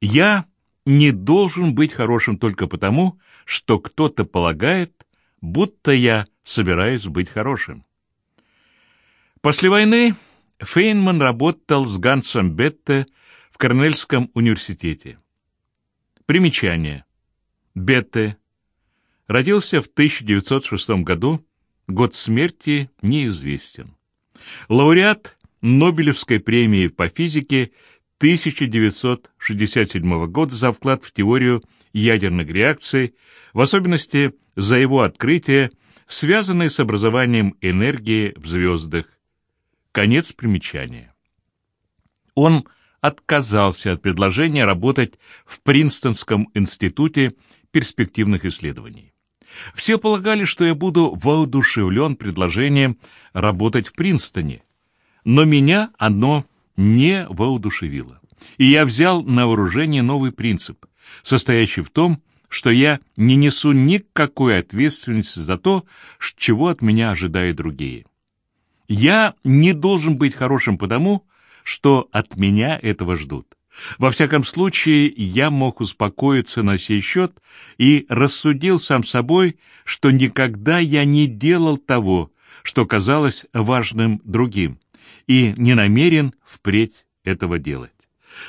Я не должен быть хорошим только потому, что кто-то полагает, будто я собираюсь быть хорошим. После войны Фейнман работал с Гансом Бетте в Корнельском университете. Примечание. Бетте родился в 1906 году, год смерти неизвестен. Лауреат Нобелевской премии по физике 1967 года за вклад в теорию ядерных реакций, в особенности за его открытие, связанное с образованием энергии в звездах. Конец примечания. Он отказался от предложения работать в Принстонском институте перспективных исследований. Все полагали, что я буду воодушевлен предложением работать в Принстоне, но меня оно не воодушевило. И я взял на вооружение новый принцип, состоящий в том, что я не несу никакой ответственности за то, чего от меня ожидают другие. Я не должен быть хорошим потому, что от меня этого ждут. Во всяком случае, я мог успокоиться на сей счет и рассудил сам собой, что никогда я не делал того, что казалось важным другим, и не намерен впредь этого делать.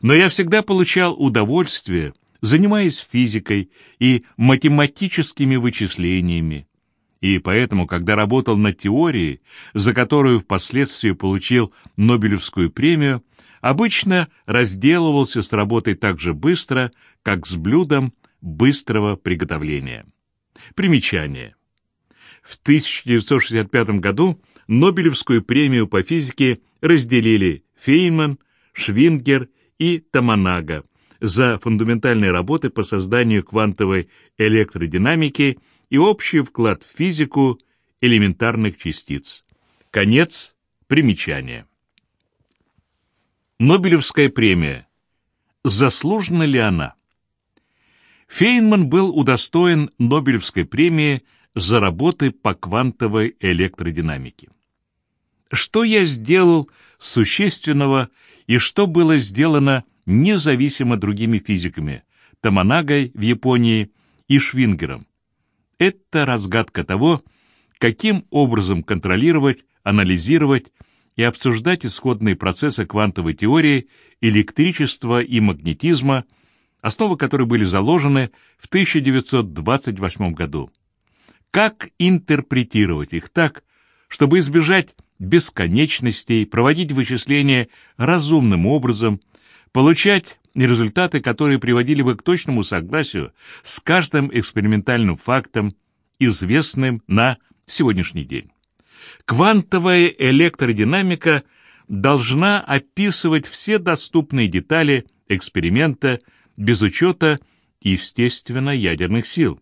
Но я всегда получал удовольствие, занимаясь физикой и математическими вычислениями, и поэтому, когда работал над теорией, за которую впоследствии получил Нобелевскую премию, обычно разделывался с работой так же быстро, как с блюдом быстрого приготовления. Примечание. В 1965 году Нобелевскую премию по физике разделили Фейнман, Швингер и Таманага за фундаментальные работы по созданию квантовой электродинамики и общий вклад в физику элементарных частиц. Конец примечания. Нобелевская премия. Заслужена ли она? Фейнман был удостоен Нобелевской премии за работы по квантовой электродинамике. Что я сделал существенного и что было сделано независимо другими физиками, Таманагой в Японии и Швингером? Это разгадка того, каким образом контролировать, анализировать и обсуждать исходные процессы квантовой теории, электричества и магнетизма, основы которой были заложены в 1928 году. Как интерпретировать их так, чтобы избежать бесконечностей, проводить вычисления разумным образом, получать результаты, которые приводили бы к точному согласию с каждым экспериментальным фактом, известным на сегодняшний день. Квантовая электродинамика должна описывать все доступные детали эксперимента без учета, естественно, ядерных сил.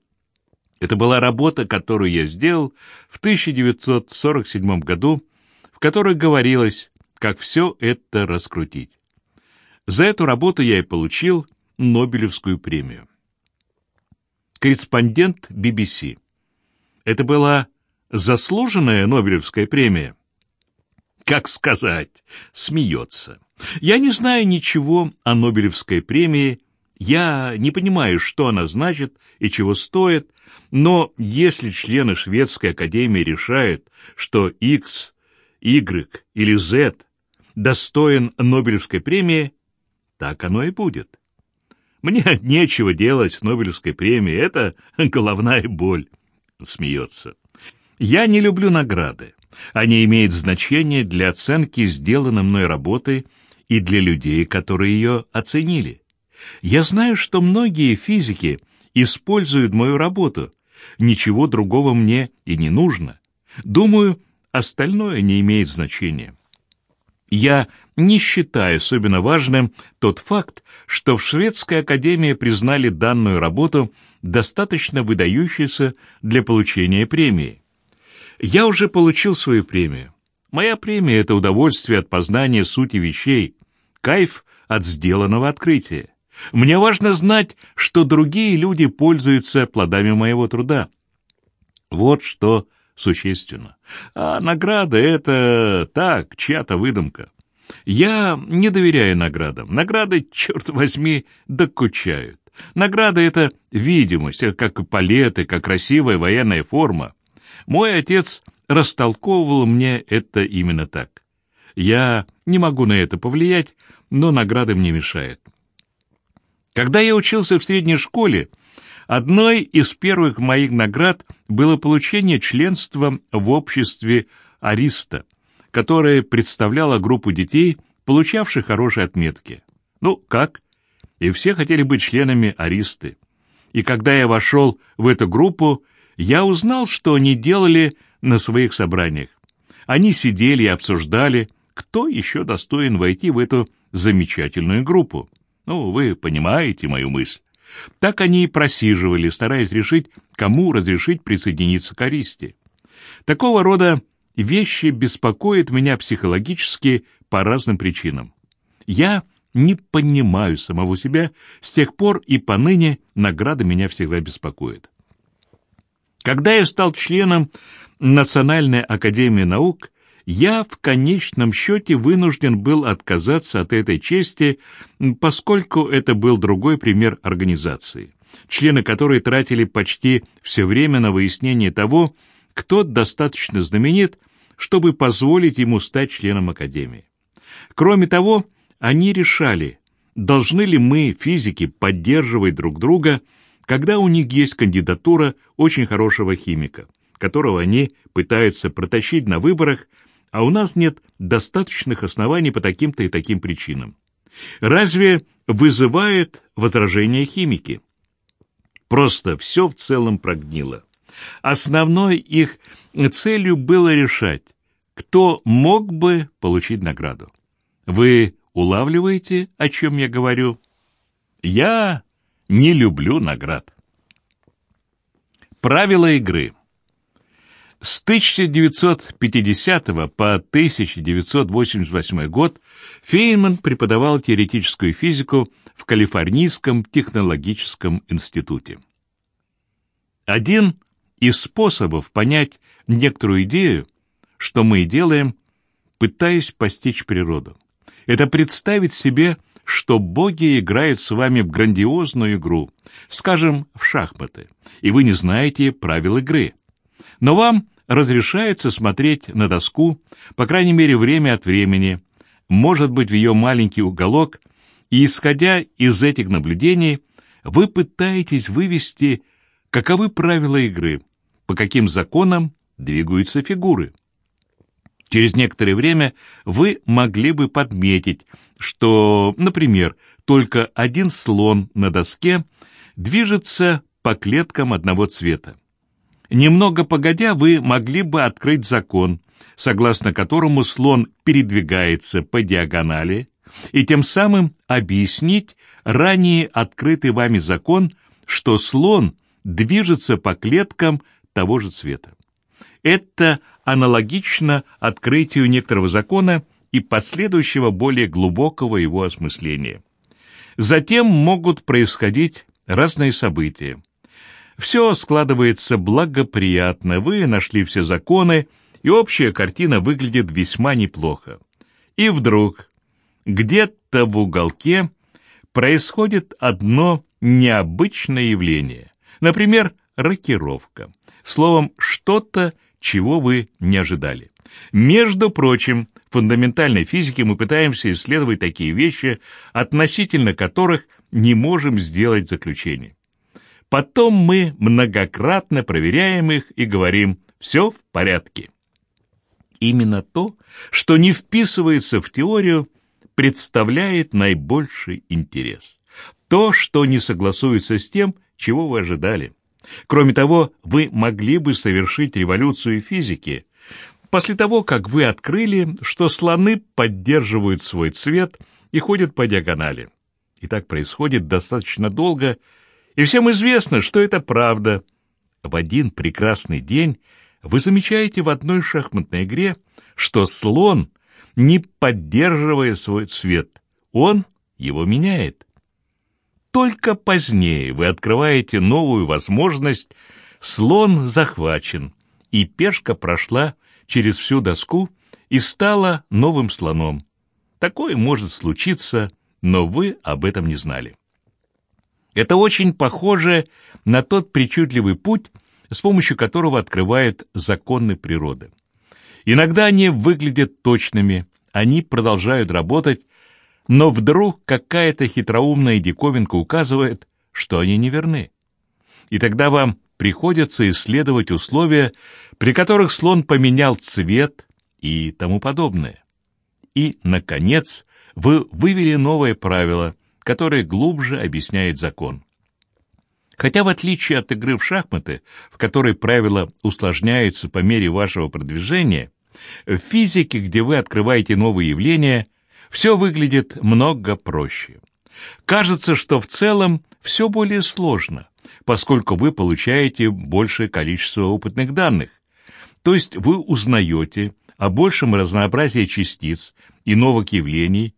Это была работа, которую я сделал в 1947 году, в которой говорилось, как все это раскрутить. За эту работу я и получил Нобелевскую премию. Корреспондент BBC. Это была заслуженная Нобелевская премия? Как сказать, смеется. Я не знаю ничего о Нобелевской премии, я не понимаю, что она значит и чего стоит, но если члены Шведской академии решают, что X, Y или Z достоин Нобелевской премии, так оно и будет. Мне нечего делать с Нобелевской премией, это головная боль, смеется. Я не люблю награды. Они имеют значение для оценки сделанной мной работы и для людей, которые ее оценили. Я знаю, что многие физики используют мою работу. Ничего другого мне и не нужно. Думаю, остальное не имеет значения. Я не считаю особенно важным тот факт, что в Шведской академии признали данную работу достаточно выдающейся для получения премии. Я уже получил свою премию. Моя премия — это удовольствие от познания сути вещей, кайф от сделанного открытия. Мне важно знать, что другие люди пользуются плодами моего труда. Вот что существенно. А награда — это так, чья-то выдумка. Я не доверяю наградам. Награды, черт возьми, докучают. Награда — это видимость, это как эполеты, как красивая военная форма. Мой отец растолковывал мне это именно так. Я не могу на это повлиять, но награды мне мешают. Когда я учился в средней школе, одной из первых моих наград было получение членства в обществе Ариста, которое представляло группу детей, получавших хорошие отметки. Ну, как? И все хотели быть членами Аристы. И когда я вошел в эту группу, я узнал, что они делали на своих собраниях. Они сидели и обсуждали, кто еще достоин войти в эту замечательную группу. Ну, вы понимаете мою мысль. Так они и просиживали, стараясь решить, кому разрешить присоединиться к Аристе. Такого рода вещи беспокоят меня психологически по разным причинам. Я не понимаю самого себя, с тех пор и поныне награда меня всегда беспокоит. Когда я стал членом Национальной академии наук, я в конечном счете вынужден был отказаться от этой чести, поскольку это был другой пример организации, члены которой тратили почти все время на выяснение того, кто достаточно знаменит, чтобы позволить ему стать членом Академии. Кроме того, они решали, должны ли мы, физики, поддерживать друг друга, когда у них есть кандидатура очень хорошего химика, которого они пытаются протащить на выборах, а у нас нет достаточных оснований по таким-то и таким причинам. Разве вызывает возражение химики? Просто все в целом прогнило. Основной их целью было решать, кто мог бы получить награду. Вы улавливаете, о чем я говорю? Я не люблю наград. Правила игры. С 1950 по 1988 год Фейнман преподавал теоретическую физику в Калифорнийском технологическом институте. Один из способов понять некоторую идею, что мы делаем, пытаясь постичь природу, это представить себе, что боги играют с вами в грандиозную игру, скажем, в шахматы, и вы не знаете правил игры. Но вам разрешается смотреть на доску, по крайней мере, время от времени, может быть, в ее маленький уголок, и, исходя из этих наблюдений, вы пытаетесь вывести, каковы правила игры, по каким законам двигаются фигуры. Через некоторое время вы могли бы подметить, что, например, только один слон на доске движется по клеткам одного цвета. Немного погодя, вы могли бы открыть закон, согласно которому слон передвигается по диагонали, и тем самым объяснить ранее открытый вами закон, что слон движется по клеткам того же цвета. Это аналогично открытию некоторого закона и последующего более глубокого его осмысления. Затем могут происходить разные события. Все складывается благоприятно, вы нашли все законы, и общая картина выглядит весьма неплохо. И вдруг, где-то в уголке, происходит одно необычное явление. Например, рокировка. Словом, что-то, чего вы не ожидали. Между прочим, в фундаментальной физике мы пытаемся исследовать такие вещи, относительно которых не можем сделать заключение. Потом мы многократно проверяем их и говорим «все в порядке». Именно то, что не вписывается в теорию, представляет наибольший интерес. То, что не согласуется с тем, чего вы ожидали. Кроме того, вы могли бы совершить революцию физики после того, как вы открыли, что слоны поддерживают свой цвет и ходят по диагонали. И так происходит достаточно долго, и всем известно, что это правда. В один прекрасный день вы замечаете в одной шахматной игре, что слон, не поддерживая свой цвет, он его меняет. Только позднее вы открываете новую возможность, слон захвачен, и пешка прошла через всю доску и стала новым слоном. Такое может случиться, но вы об этом не знали. Это очень похоже на тот причудливый путь, с помощью которого открывают законы природы. Иногда они выглядят точными, они продолжают работать, но вдруг какая-то хитроумная диковинка указывает, что они неверны. И тогда вам приходится исследовать условия, при которых слон поменял цвет и тому подобное. И, наконец, вы вывели новое правило, которое глубже объясняет закон. Хотя в отличие от игры в шахматы, в которой правила усложняются по мере вашего продвижения, в физике, где вы открываете новые явления, все выглядит много проще. Кажется, что в целом все более сложно, поскольку вы получаете большее количество опытных данных. То есть вы узнаете о большем разнообразии частиц и новых явлений,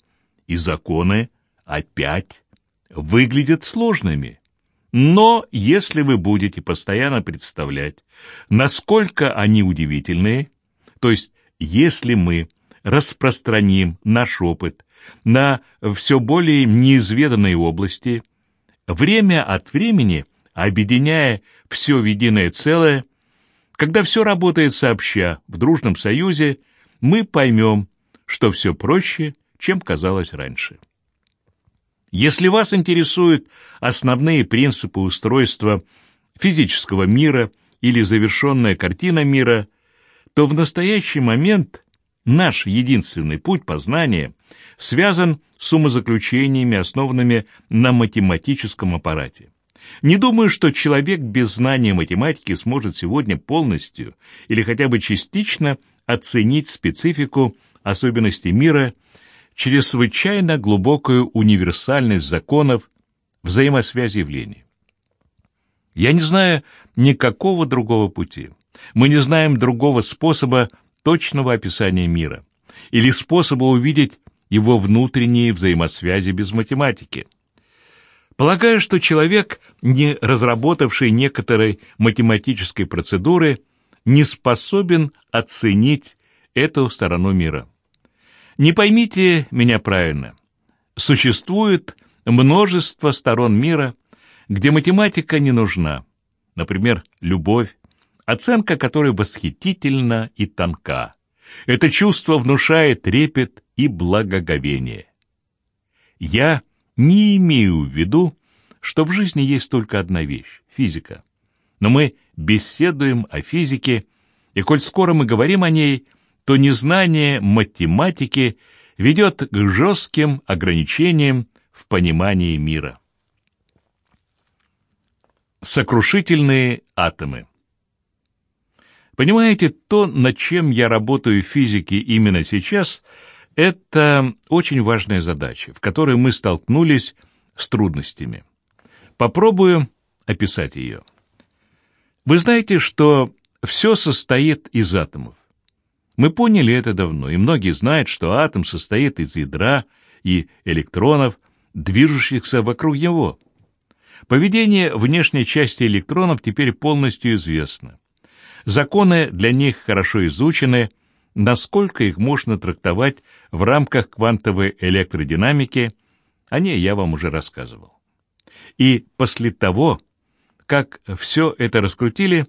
и законы опять выглядят сложными. Но если вы будете постоянно представлять, насколько они удивительные, то есть если мы распространим наш опыт на все более неизведанные области, время от времени, объединяя все в единое целое, когда все работает сообща, в дружном союзе, мы поймем, что все проще, чем казалось раньше. Если вас интересуют основные принципы устройства физического мира или завершенная картина мира, то в настоящий момент наш единственный путь познания связан с умозаключениями, основанными на математическом аппарате. Не думаю, что человек без знания математики сможет сегодня полностью или хотя бы частично оценить специфику особенностей мира чрезвычайно глубокую универсальность законов взаимосвязи явлений. Я не знаю никакого другого пути. Мы не знаем другого способа точного описания мира или способа увидеть его внутренние взаимосвязи без математики. Полагаю, что человек, не разработавший некоторой математической процедуры, не способен оценить эту сторону мира. Не поймите меня правильно. Существует множество сторон мира, где математика не нужна. Например, любовь, оценка которой восхитительна и тонка. Это чувство внушает трепет и благоговение. Я не имею в виду, что в жизни есть только одна вещь — физика. Но мы беседуем о физике, и коль скоро мы говорим о ней, то незнание математики ведет к жестким ограничениям в понимании мира. Сокрушительные атомы Понимаете, то, над чем я работаю в физике именно сейчас, это очень важная задача, в которой мы столкнулись с трудностями. Попробую описать ее. Вы знаете, что все состоит из атомов. Мы поняли это давно, и многие знают, что атом состоит из ядра и электронов, движущихся вокруг него. Поведение внешней части электронов теперь полностью известно. Законы для них хорошо изучены, насколько их можно трактовать в рамках квантовой электродинамики, о ней я вам уже рассказывал. И после того, как все это раскрутили,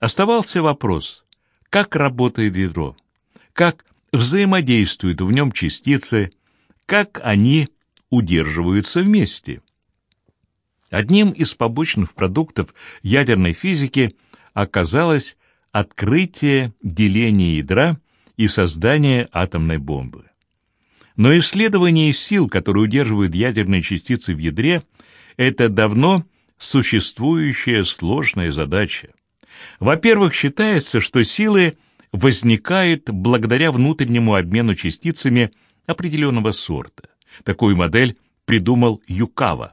оставался вопрос, как работает ядро, как взаимодействуют в нем частицы, как они удерживаются вместе. Одним из побочных продуктов ядерной физики оказалось открытие деления ядра и создание атомной бомбы. Но исследование сил, которые удерживают ядерные частицы в ядре, это давно существующая сложная задача. Во-первых, считается, что силы возникают благодаря внутреннему обмену частицами определенного сорта. Такую модель придумал Юкава,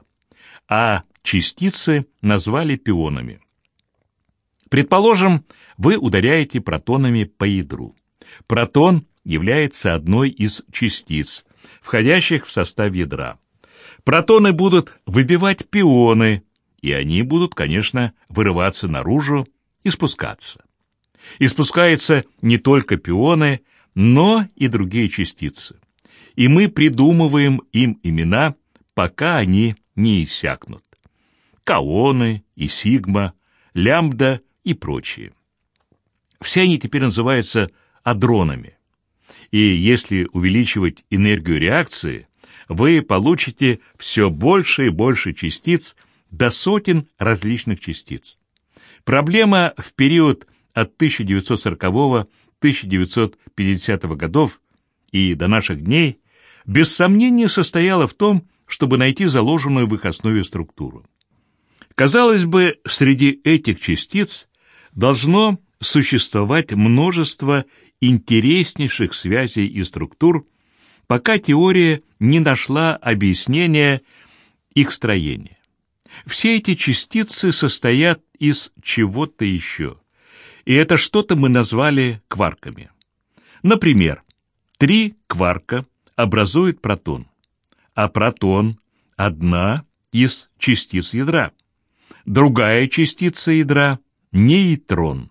а частицы назвали пионами. Предположим, вы ударяете протонами по ядру. Протон является одной из частиц, входящих в состав ядра. Протоны будут выбивать пионы, и они будут, конечно, вырываться наружу и спускаться. И спускаются не только пионы, но и другие частицы. и мы придумываем им имена, пока они не иссякнут. Каоны и Сигма, Лямбда и прочие. Все они теперь называются адронами. И если увеличивать энергию реакции, вы получите все больше и больше частиц до сотен различных частиц. Проблема в период от 1940-1950 годов и до наших дней без сомнения состояла в том, чтобы найти заложенную в их основе структуру. Казалось бы, среди этих частиц должно существовать множество интереснейших связей и структур, пока теория не нашла объяснения их строения. Все эти частицы состоят из чего-то еще, и это что-то мы назвали кварками. Например, три кварка образуют протон, а протон — одна из частиц ядра. Другая частица ядра — нейтрон.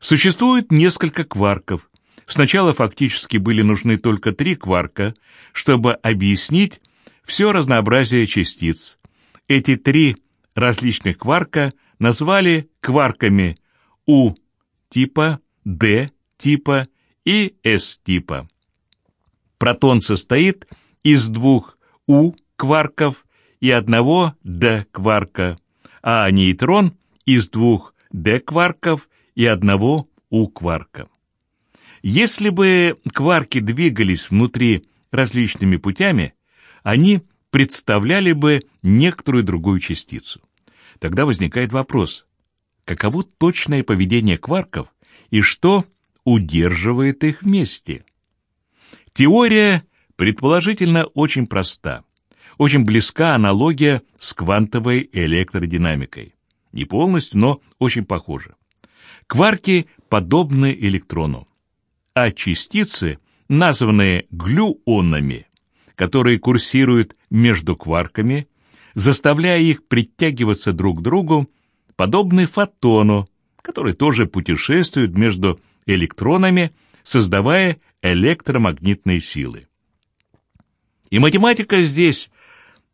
Существует несколько кварков. Сначала фактически были нужны только три кварка, чтобы объяснить все разнообразие частиц. Эти три различных кварка назвали кварками У типа, Д типа и С типа. Протон состоит из двух У кварков и одного Д кварка, а нейтрон из двух Д кварков и одного У-кварка. Если бы кварки двигались внутри различными путями, они представляли бы некоторую другую частицу. Тогда возникает вопрос, каково точное поведение кварков и что удерживает их вместе? Теория предположительно очень проста. Очень близка аналогия с квантовой электродинамикой. Не полностью, но очень похожа. Кварки подобны электрону, а частицы, названные глюонами, которые курсируют между кварками, заставляя их притягиваться друг к другу, подобны фотону, который тоже путешествует между электронами, создавая электромагнитные силы. И математика здесь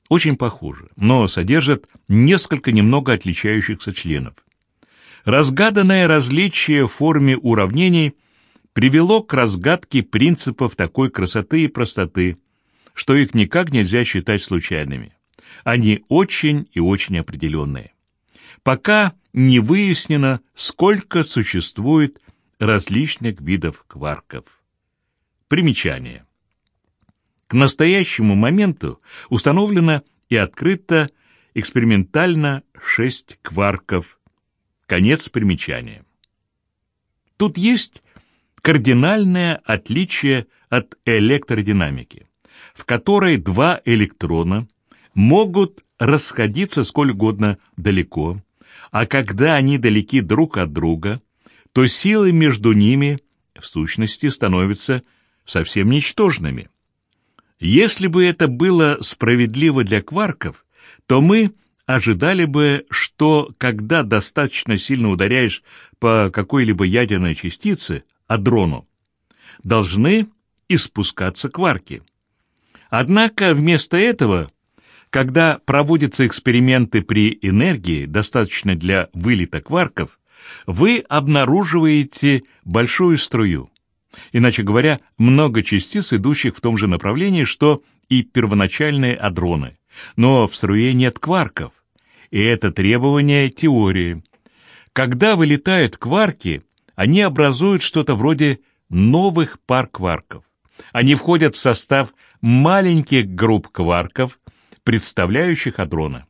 очень похожа, но содержит несколько немного отличающихся членов. Разгаданное различие в форме уравнений привело к разгадке принципов такой красоты и простоты, что их никак нельзя считать случайными. Они очень и очень определенные. Пока не выяснено, сколько существует различных видов кварков. Примечание. К настоящему моменту установлено и открыто экспериментально шесть кварков Конец примечания. Тут есть кардинальное отличие от электродинамики, в которой два электрона могут расходиться сколь угодно далеко, а когда они далеки друг от друга, то силы между ними в сущности становятся совсем ничтожными. Если бы это было справедливо для кварков, то мы ожидали бы, что когда достаточно сильно ударяешь по какой-либо ядерной частице, адрону, должны испускаться кварки. Однако вместо этого, когда проводятся эксперименты при энергии, достаточно для вылета кварков, вы обнаруживаете большую струю. Иначе говоря, много частиц, идущих в том же направлении, что и первоначальные адроны – но в струе нет кварков, и это требование теории. Когда вылетают кварки, они образуют что-то вроде новых пар кварков. Они входят в состав маленьких групп кварков, представляющих адроны.